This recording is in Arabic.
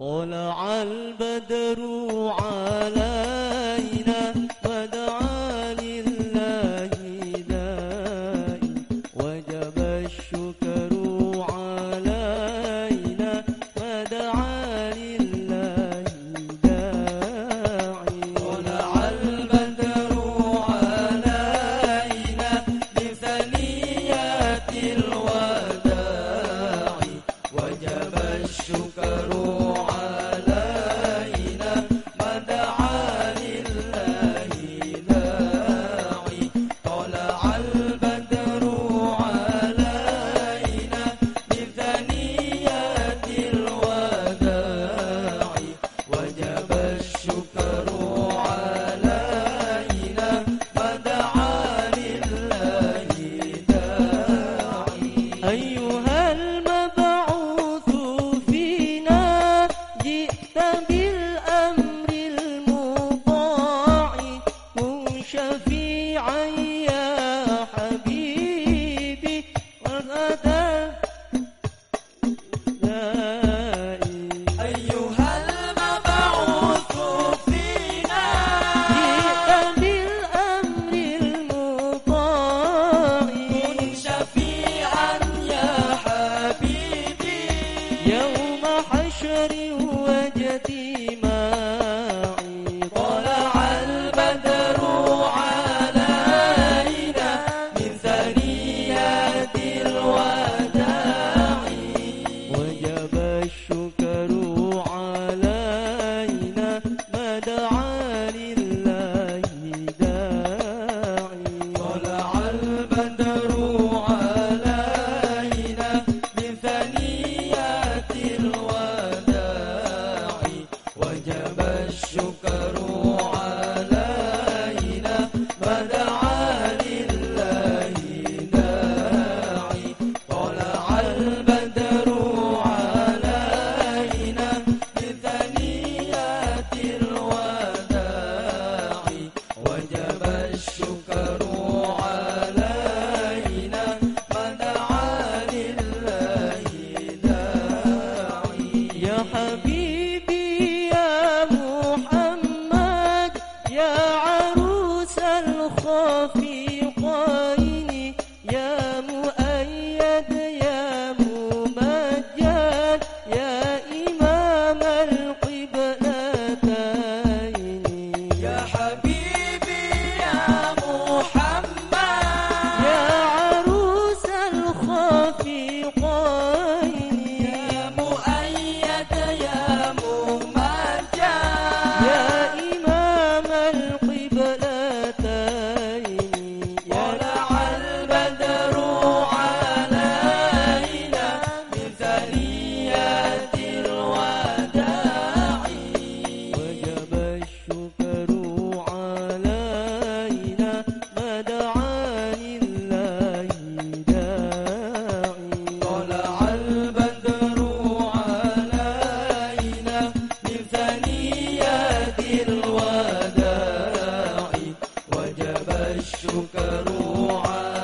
طلع البدر علينا وغدا الخوف الشكر روعا